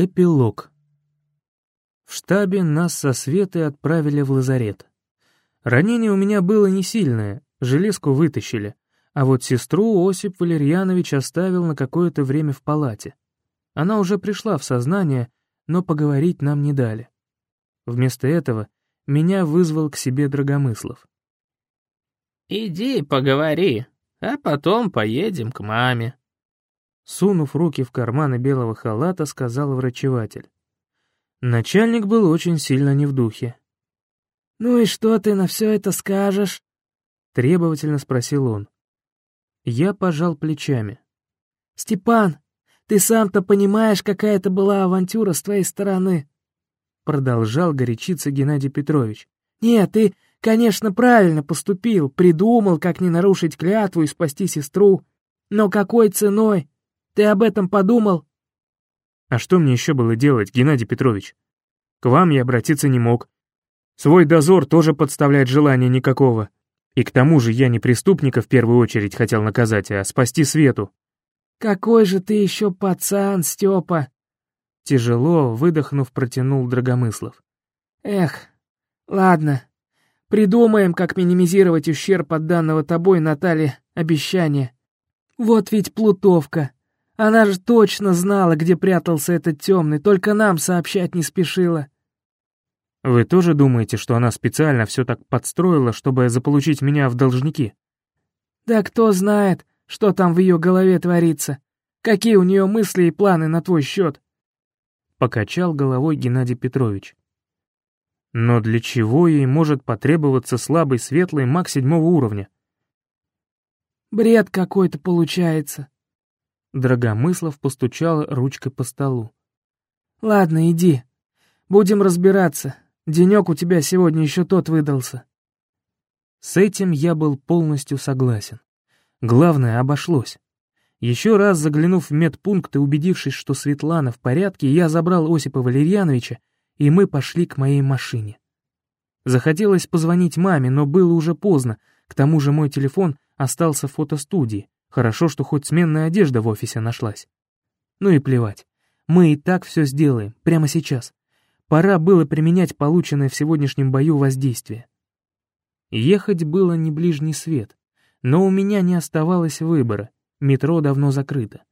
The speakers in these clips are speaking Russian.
Эпилог. В штабе нас со Светой отправили в лазарет. Ранение у меня было не сильное, железку вытащили, а вот сестру Осип Валерьянович оставил на какое-то время в палате. Она уже пришла в сознание, но поговорить нам не дали. Вместо этого меня вызвал к себе Драгомыслов. «Иди поговори, а потом поедем к маме», Сунув руки в карманы белого халата, сказал врачеватель. Начальник был очень сильно не в духе. «Ну и что ты на все это скажешь?» Требовательно спросил он. Я пожал плечами. «Степан, ты сам-то понимаешь, какая это была авантюра с твоей стороны?» Продолжал горячиться Геннадий Петрович. «Нет, ты, конечно, правильно поступил, придумал, как не нарушить клятву и спасти сестру. Но какой ценой? Ты об этом подумал?» «А что мне еще было делать, Геннадий Петрович? К вам я обратиться не мог. Свой дозор тоже подставлять желания никакого. И к тому же я не преступника в первую очередь хотел наказать, а спасти Свету». «Какой же ты еще пацан, Степа!» Тяжело, выдохнув, протянул Драгомыслов. «Эх, ладно. Придумаем, как минимизировать ущерб от данного тобой, Наталье, обещания. Вот ведь плутовка. Она же точно знала, где прятался этот темный, только нам сообщать не спешила. Вы тоже думаете, что она специально все так подстроила, чтобы заполучить меня в должники? Да кто знает, что там в ее голове творится. Какие у нее мысли и планы на твой счет? Покачал головой Геннадий Петрович. Но для чего ей может потребоваться слабый светлый маг седьмого уровня? Бред какой-то получается. Драгомыслов постучал ручкой по столу. «Ладно, иди. Будем разбираться. Денек у тебя сегодня еще тот выдался». С этим я был полностью согласен. Главное, обошлось. Еще раз заглянув в медпункт и убедившись, что Светлана в порядке, я забрал Осипа Валерьяновича, и мы пошли к моей машине. Захотелось позвонить маме, но было уже поздно, к тому же мой телефон остался в фотостудии, Хорошо, что хоть сменная одежда в офисе нашлась. Ну и плевать. Мы и так все сделаем, прямо сейчас. Пора было применять полученное в сегодняшнем бою воздействие. Ехать было не ближний свет, но у меня не оставалось выбора, метро давно закрыто.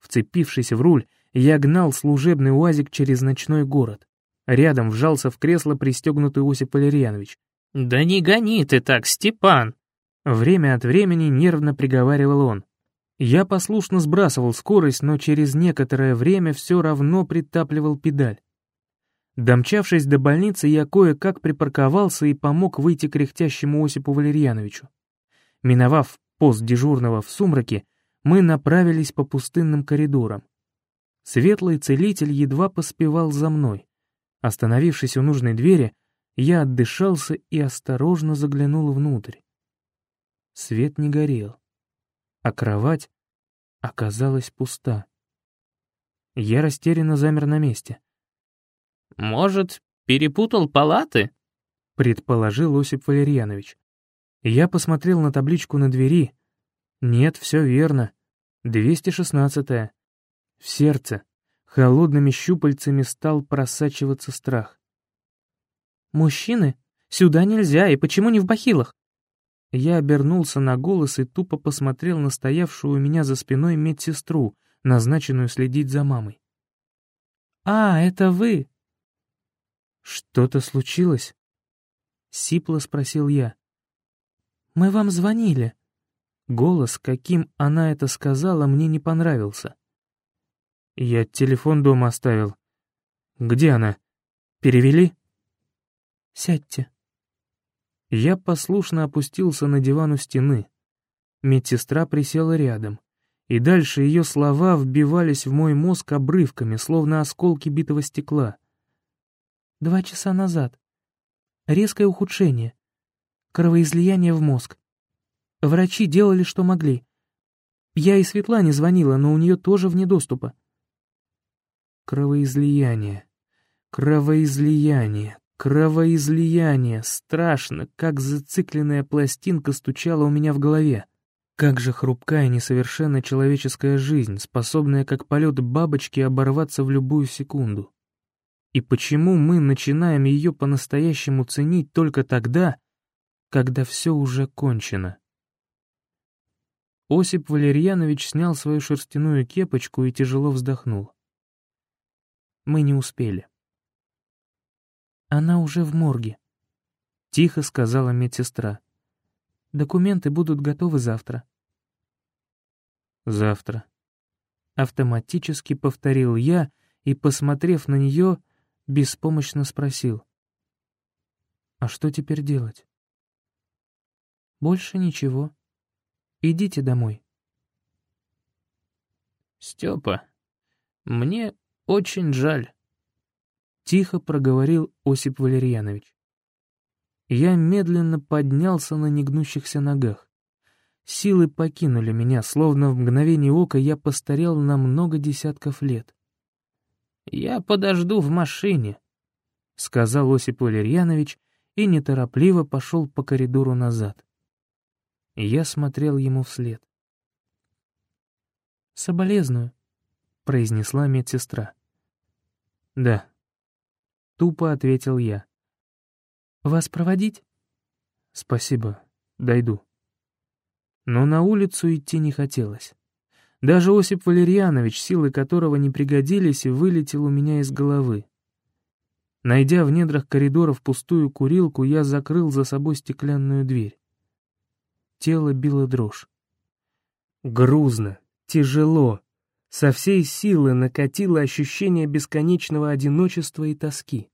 Вцепившись в руль, я гнал служебный УАЗик через ночной город. Рядом вжался в кресло пристегнутый Осип Валерьянович. «Да не гони ты так, Степан!» Время от времени нервно приговаривал он. Я послушно сбрасывал скорость, но через некоторое время все равно притапливал педаль. Домчавшись до больницы, я кое-как припарковался и помог выйти кряхтящему Осипу Валерьяновичу. Миновав пост дежурного в сумраке, мы направились по пустынным коридорам. Светлый целитель едва поспевал за мной. Остановившись у нужной двери, я отдышался и осторожно заглянул внутрь. Свет не горел, а кровать оказалась пуста. Я растерянно замер на месте. «Может, перепутал палаты?» — предположил Осип Валерьянович. Я посмотрел на табличку на двери. Нет, все верно. 216-я. В сердце холодными щупальцами стал просачиваться страх. «Мужчины? Сюда нельзя, и почему не в бахилах?» Я обернулся на голос и тупо посмотрел на стоявшую у меня за спиной медсестру, назначенную следить за мамой. «А, это вы!» «Что-то случилось?» — сипло спросил я. «Мы вам звонили». Голос, каким она это сказала, мне не понравился. «Я телефон дома оставил. Где она? Перевели?» «Сядьте», я послушно опустился на диван у стены. Медсестра присела рядом, и дальше ее слова вбивались в мой мозг обрывками, словно осколки битого стекла. Два часа назад. Резкое ухудшение. Кровоизлияние в мозг. Врачи делали, что могли. Я и Светлане звонила, но у нее тоже вне доступа. Кровоизлияние. Кровоизлияние. Кровоизлияние, страшно, как зацикленная пластинка стучала у меня в голове. Как же хрупкая и несовершенна человеческая жизнь, способная как полет бабочки оборваться в любую секунду. И почему мы начинаем ее по-настоящему ценить только тогда, когда все уже кончено? Осип Валерьянович снял свою шерстяную кепочку и тяжело вздохнул. Мы не успели. «Она уже в морге», — тихо сказала медсестра. «Документы будут готовы завтра». «Завтра», — автоматически повторил я и, посмотрев на нее, беспомощно спросил. «А что теперь делать?» «Больше ничего», Идите домой. Степа, мне очень жаль. Тихо проговорил Осип Валерьянович. Я медленно поднялся на негнущихся ногах. Силы покинули меня, словно в мгновение ока я постарел на много десятков лет. «Я подожду в машине», — сказал Осип Валерьянович и неторопливо пошел по коридору назад я смотрел ему вслед. «Соболезную», — произнесла медсестра. «Да», — тупо ответил я. «Вас проводить?» «Спасибо, дойду». Но на улицу идти не хотелось. Даже Осип Валерьянович, силы которого не пригодились, вылетел у меня из головы. Найдя в недрах коридоров пустую курилку, я закрыл за собой стеклянную дверь тело било дрожь. Грузно, тяжело, со всей силы накатило ощущение бесконечного одиночества и тоски.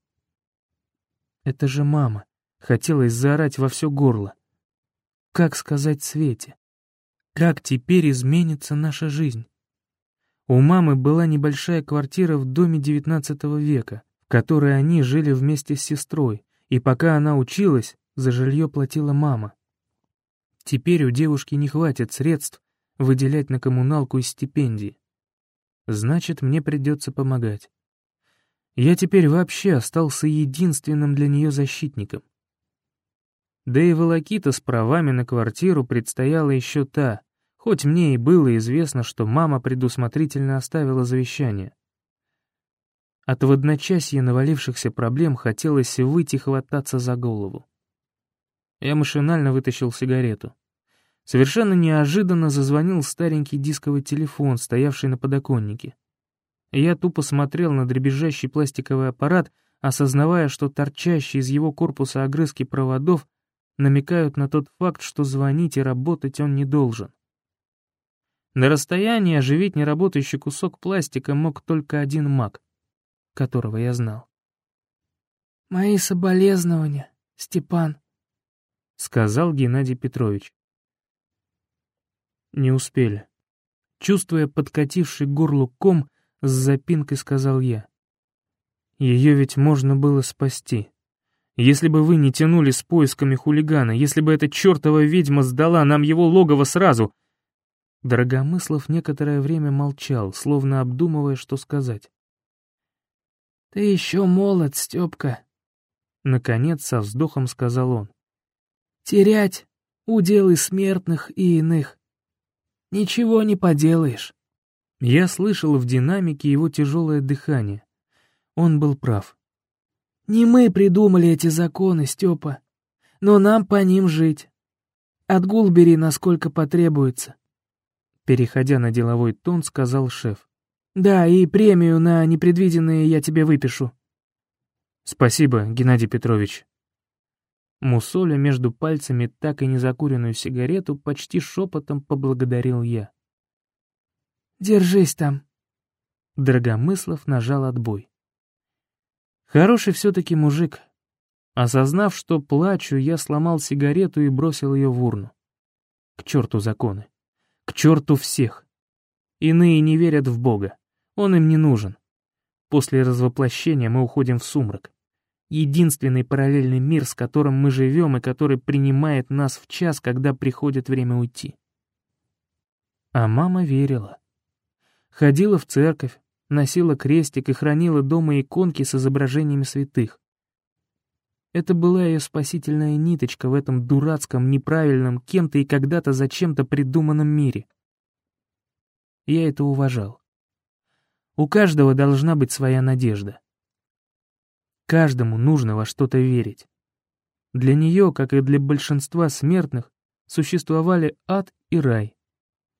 «Это же мама!» — хотелось заорать во все горло. Как сказать Свете? Как теперь изменится наша жизнь? У мамы была небольшая квартира в доме XIX века, в которой они жили вместе с сестрой, и пока она училась, за жилье платила мама. Теперь у девушки не хватит средств выделять на коммуналку из стипендии. Значит, мне придется помогать. Я теперь вообще остался единственным для нее защитником. Да и волокита с правами на квартиру предстояла еще та, хоть мне и было известно, что мама предусмотрительно оставила завещание. От в одночасье навалившихся проблем хотелось выйти хвататься за голову. Я машинально вытащил сигарету. Совершенно неожиданно зазвонил старенький дисковый телефон, стоявший на подоконнике. Я тупо смотрел на дребезжащий пластиковый аппарат, осознавая, что торчащие из его корпуса огрызки проводов намекают на тот факт, что звонить и работать он не должен. На расстоянии оживить неработающий кусок пластика мог только один маг, которого я знал. «Мои соболезнования, Степан», — сказал Геннадий Петрович. Не успели. Чувствуя подкативший горлу ком, с запинкой сказал я. Ее ведь можно было спасти. Если бы вы не тянули с поисками хулигана, если бы эта чертова ведьма сдала нам его логово сразу... Дорогомыслов некоторое время молчал, словно обдумывая, что сказать. «Ты еще молод, Степка», — наконец со вздохом сказал он. Терять — уделы смертных и иных. Ничего не поделаешь. Я слышал в динамике его тяжелое дыхание. Он был прав. Не мы придумали эти законы, Степа, но нам по ним жить. Отгул бери, насколько потребуется. Переходя на деловой тон, сказал шеф. Да, и премию на непредвиденные я тебе выпишу. Спасибо, Геннадий Петрович. Мусоля между пальцами так и не закуренную сигарету почти шепотом поблагодарил я. «Держись там». Драгомыслов нажал отбой. Хороший все-таки мужик. Осознав, что плачу, я сломал сигарету и бросил ее в урну. К черту законы. К черту всех. Иные не верят в Бога. Он им не нужен. После развоплощения мы уходим в сумрак единственный параллельный мир, с которым мы живем и который принимает нас в час, когда приходит время уйти. А мама верила. Ходила в церковь, носила крестик и хранила дома иконки с изображениями святых. Это была ее спасительная ниточка в этом дурацком, неправильном, кем-то и когда-то зачем-то придуманном мире. Я это уважал. У каждого должна быть своя надежда. Каждому нужно во что-то верить. Для нее, как и для большинства смертных, существовали ад и рай,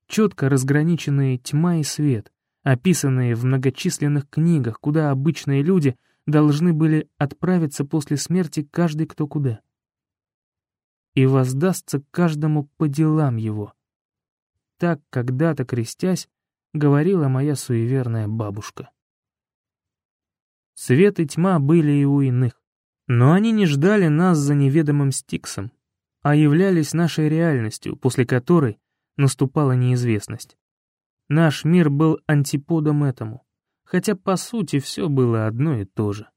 четко разграниченные тьма и свет, описанные в многочисленных книгах, куда обычные люди должны были отправиться после смерти каждый кто куда. И воздастся каждому по делам его. Так, когда-то крестясь, говорила моя суеверная бабушка. Свет и тьма были и у иных, но они не ждали нас за неведомым Стиксом, а являлись нашей реальностью, после которой наступала неизвестность. Наш мир был антиподом этому, хотя по сути все было одно и то же.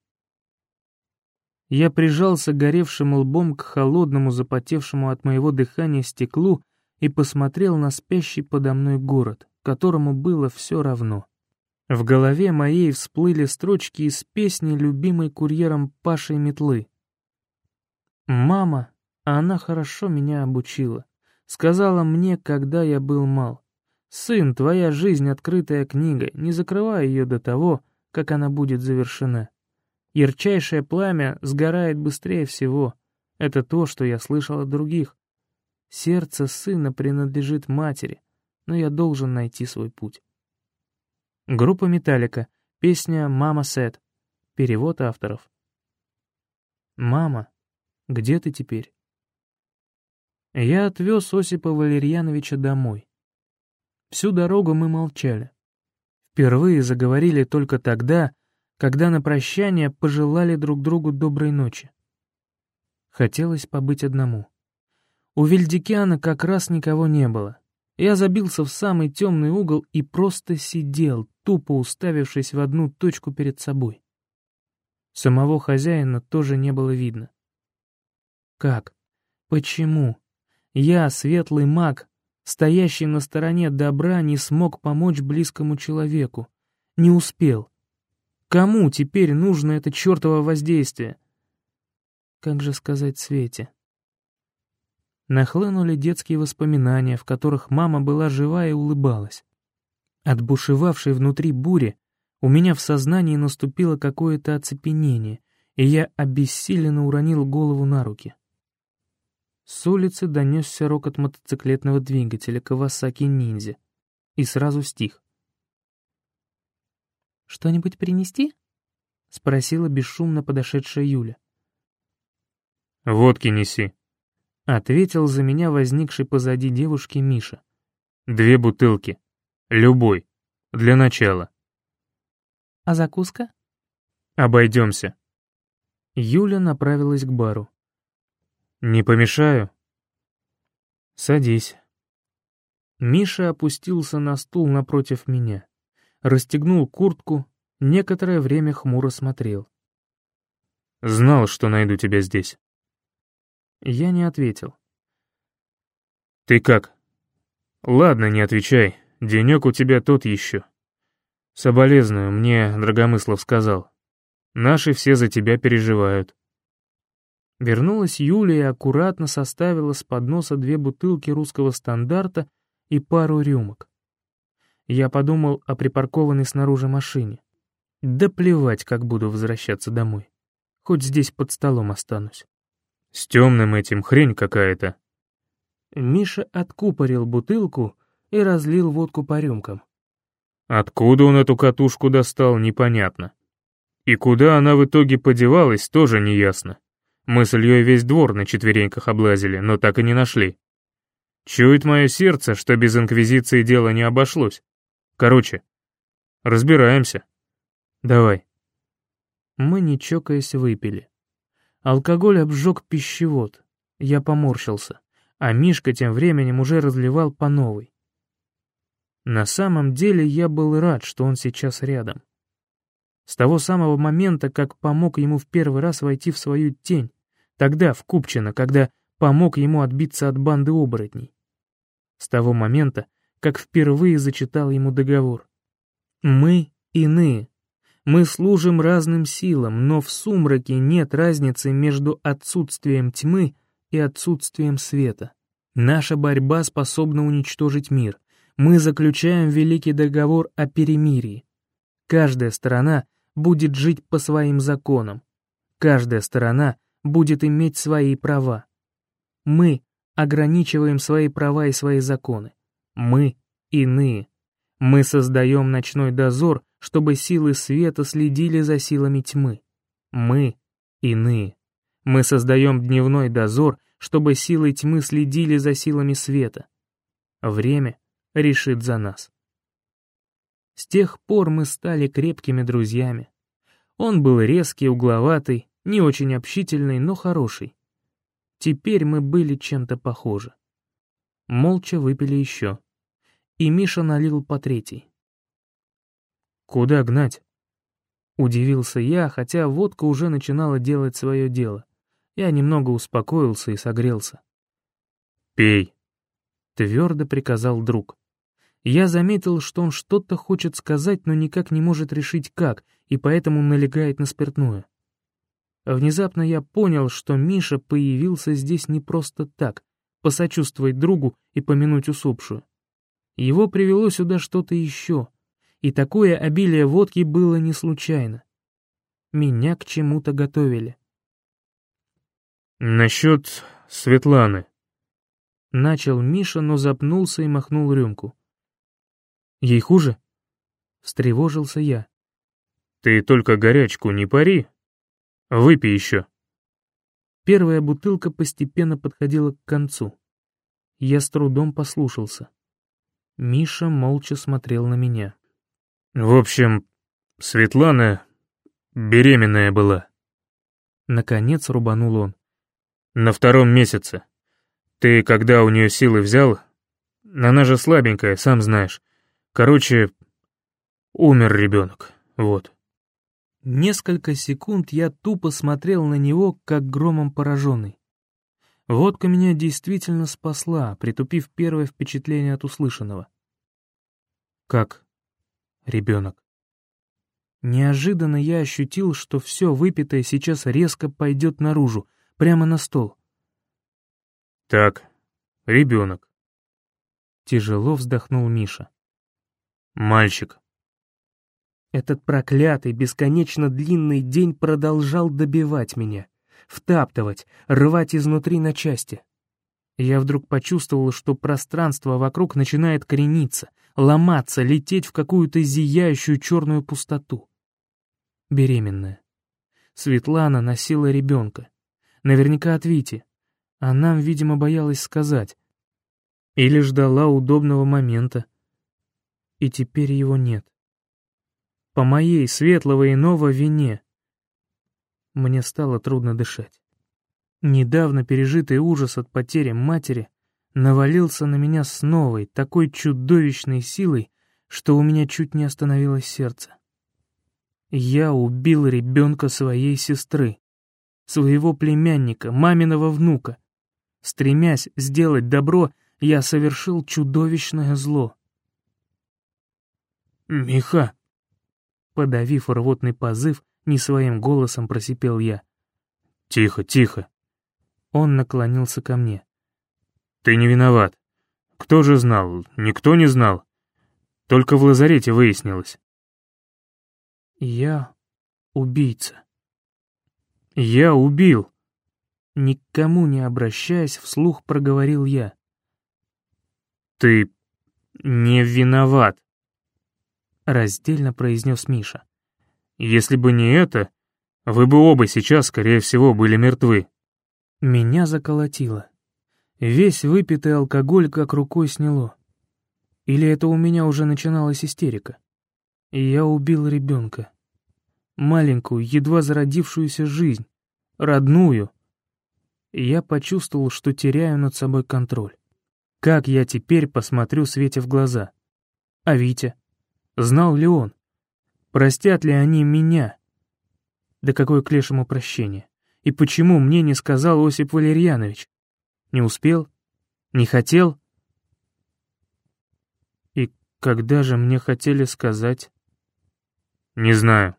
Я прижался горевшим лбом к холодному, запотевшему от моего дыхания стеклу и посмотрел на спящий подо мной город, которому было все равно. В голове моей всплыли строчки из песни, любимой курьером Пашей Метлы. «Мама, она хорошо меня обучила. Сказала мне, когда я был мал. Сын, твоя жизнь — открытая книга, не закрывай ее до того, как она будет завершена. Ярчайшее пламя сгорает быстрее всего. Это то, что я слышал от других. Сердце сына принадлежит матери, но я должен найти свой путь. Группа «Металлика», песня «Мама Сет», перевод авторов. «Мама, где ты теперь?» Я отвез Осипа Валерьяновича домой. Всю дорогу мы молчали. Впервые заговорили только тогда, когда на прощание пожелали друг другу доброй ночи. Хотелось побыть одному. У Вильдикиана как раз никого не было. Я забился в самый темный угол и просто сидел, тупо уставившись в одну точку перед собой. Самого хозяина тоже не было видно. Как? Почему? Я, светлый маг, стоящий на стороне добра, не смог помочь близкому человеку. Не успел. Кому теперь нужно это чертово воздействие? Как же сказать Свете? Нахлынули детские воспоминания, в которых мама была жива и улыбалась. От бушевавшей внутри бури у меня в сознании наступило какое-то оцепенение, и я обессиленно уронил голову на руки. С улицы донесся рокот мотоциклетного двигателя Кавасаки Ниндзя и сразу стих. «Что-нибудь принести?» — спросила бесшумно подошедшая Юля. «Водки неси», — ответил за меня возникший позади девушки Миша. «Две бутылки. Любой. Для начала». «А закуска?» «Обойдемся». Юля направилась к бару. «Не помешаю?» «Садись». Миша опустился на стул напротив меня, расстегнул куртку, некоторое время хмуро смотрел. «Знал, что найду тебя здесь». Я не ответил. «Ты как?» «Ладно, не отвечай. Денек у тебя тот еще. Соболезную, мне Драгомыслов сказал. Наши все за тебя переживают». Вернулась Юля и аккуратно составила с подноса две бутылки русского стандарта и пару рюмок. Я подумал о припаркованной снаружи машине. Да плевать, как буду возвращаться домой. Хоть здесь под столом останусь. С темным этим хрень какая-то. Миша откупорил бутылку и разлил водку по рюмкам. Откуда он эту катушку достал, непонятно. И куда она в итоге подевалась, тоже неясно. Мы с Ильей весь двор на четвереньках облазили, но так и не нашли. Чует мое сердце, что без Инквизиции дело не обошлось. Короче, разбираемся. Давай. Мы, не чокаясь, выпили. Алкоголь обжег пищевод. Я поморщился, а Мишка тем временем уже разливал по новой. На самом деле я был рад, что он сейчас рядом. С того самого момента, как помог ему в первый раз войти в свою тень, тогда, в Купчино, когда помог ему отбиться от банды оборотней. С того момента, как впервые зачитал ему договор. Мы иные. Мы служим разным силам, но в сумраке нет разницы между отсутствием тьмы и отсутствием света. Наша борьба способна уничтожить мир. Мы заключаем великий договор о перемирии. Каждая сторона будет жить по своим законам. Каждая сторона будет иметь свои права. Мы ограничиваем свои права и свои законы. Мы иные. Мы создаем ночной дозор, чтобы силы света следили за силами тьмы. Мы иные. Мы создаем дневной дозор, чтобы силы тьмы следили за силами света. Время решит за нас. С тех пор мы стали крепкими друзьями. Он был резкий, угловатый, не очень общительный, но хороший. Теперь мы были чем-то похожи. Молча выпили еще. И Миша налил по третий. «Куда гнать?» Удивился я, хотя водка уже начинала делать свое дело. Я немного успокоился и согрелся. «Пей», — твердо приказал друг. Я заметил, что он что-то хочет сказать, но никак не может решить как, и поэтому налегает на спиртное. Внезапно я понял, что Миша появился здесь не просто так, посочувствовать другу и помянуть усопшую. Его привело сюда что-то еще, и такое обилие водки было не случайно. Меня к чему-то готовили. «Насчет Светланы», — начал Миша, но запнулся и махнул рюмку. Ей хуже?» Встревожился я. «Ты только горячку не пари. Выпей еще». Первая бутылка постепенно подходила к концу. Я с трудом послушался. Миша молча смотрел на меня. «В общем, Светлана беременная была». Наконец рубанул он. «На втором месяце. Ты когда у нее силы взял? Она же слабенькая, сам знаешь. Короче, умер ребенок, вот. Несколько секунд я тупо смотрел на него, как громом пораженный. Водка меня действительно спасла, притупив первое впечатление от услышанного. Как ребенок. Неожиданно я ощутил, что все выпитое сейчас резко пойдет наружу, прямо на стол. Так, ребенок. Тяжело вздохнул Миша. Мальчик. Этот проклятый, бесконечно длинный день продолжал добивать меня, втаптывать, рвать изнутри на части. Я вдруг почувствовал, что пространство вокруг начинает крениться, ломаться, лететь в какую-то зияющую черную пустоту. Беременная. Светлана носила ребенка. Наверняка от Вити. А нам, видимо, боялась сказать. Или ждала удобного момента и теперь его нет. По моей светлого иного вине. Мне стало трудно дышать. Недавно пережитый ужас от потери матери навалился на меня с новой, такой чудовищной силой, что у меня чуть не остановилось сердце. Я убил ребенка своей сестры, своего племянника, маминого внука. Стремясь сделать добро, я совершил чудовищное зло. «Миха!» Подавив рвотный позыв, не своим голосом просипел я. «Тихо, тихо!» Он наклонился ко мне. «Ты не виноват. Кто же знал? Никто не знал. Только в лазарете выяснилось». «Я убийца». «Я убил!» Никому не обращаясь, вслух проговорил я. «Ты не виноват!» — раздельно произнес Миша. «Если бы не это, вы бы оба сейчас, скорее всего, были мертвы». Меня заколотило. Весь выпитый алкоголь как рукой сняло. Или это у меня уже начиналась истерика? Я убил ребенка. Маленькую, едва зародившуюся жизнь. Родную. Я почувствовал, что теряю над собой контроль. Как я теперь посмотрю Свете в глаза? А Витя? Знал ли он? Простят ли они меня? Да какое к лешему прощение? И почему мне не сказал Осип Валерьянович? Не успел? Не хотел? И когда же мне хотели сказать? Не знаю.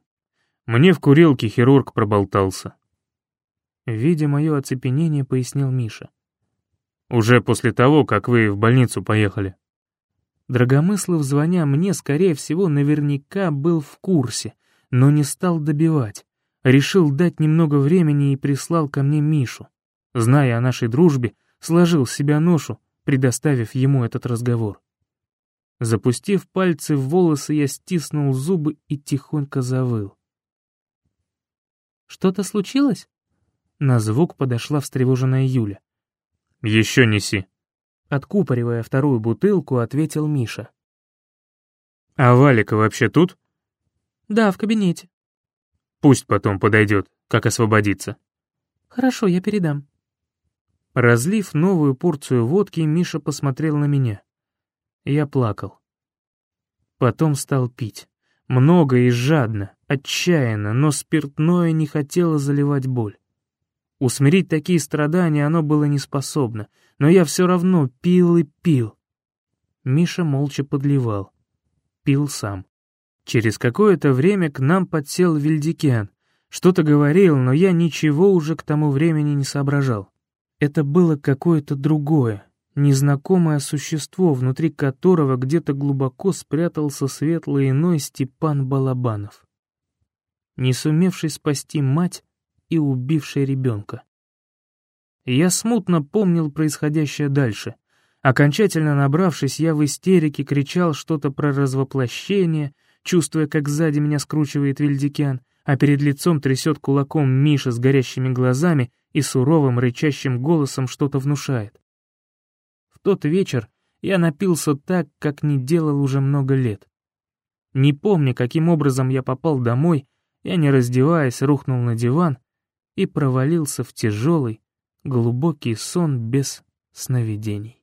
Мне в курилке хирург проболтался. Видя мое оцепенение, пояснил Миша. Уже после того, как вы в больницу поехали. Драгомыслов, звоня мне, скорее всего, наверняка был в курсе, но не стал добивать. Решил дать немного времени и прислал ко мне Мишу. Зная о нашей дружбе, сложил с себя ношу, предоставив ему этот разговор. Запустив пальцы в волосы, я стиснул зубы и тихонько завыл. «Что-то случилось?» На звук подошла встревоженная Юля. «Еще неси», — откупоривая вторую бутылку, ответил Миша. «А Валика вообще тут?» «Да, в кабинете». «Пусть потом подойдет, как освободиться». «Хорошо, я передам». Разлив новую порцию водки, Миша посмотрел на меня. Я плакал. Потом стал пить. Много и жадно, отчаянно, но спиртное не хотело заливать боль. Усмирить такие страдания оно было не способно, но я все равно пил и пил. Миша молча подливал. Пил сам. Через какое-то время к нам подсел Вильдикиан. Что-то говорил, но я ничего уже к тому времени не соображал. Это было какое-то другое, незнакомое существо, внутри которого где-то глубоко спрятался светлый иной Степан Балабанов. Не сумевший спасти мать и убивший ребенка. Я смутно помнил происходящее дальше. Окончательно набравшись, я в истерике кричал что-то про развоплощение, чувствуя, как сзади меня скручивает Вильдикян, а перед лицом трясет кулаком Миша с горящими глазами и суровым рычащим голосом что-то внушает. В тот вечер я напился так, как не делал уже много лет. Не помня, каким образом я попал домой, я, не раздеваясь, рухнул на диван и провалился в тяжелый, глубокий сон без сновидений.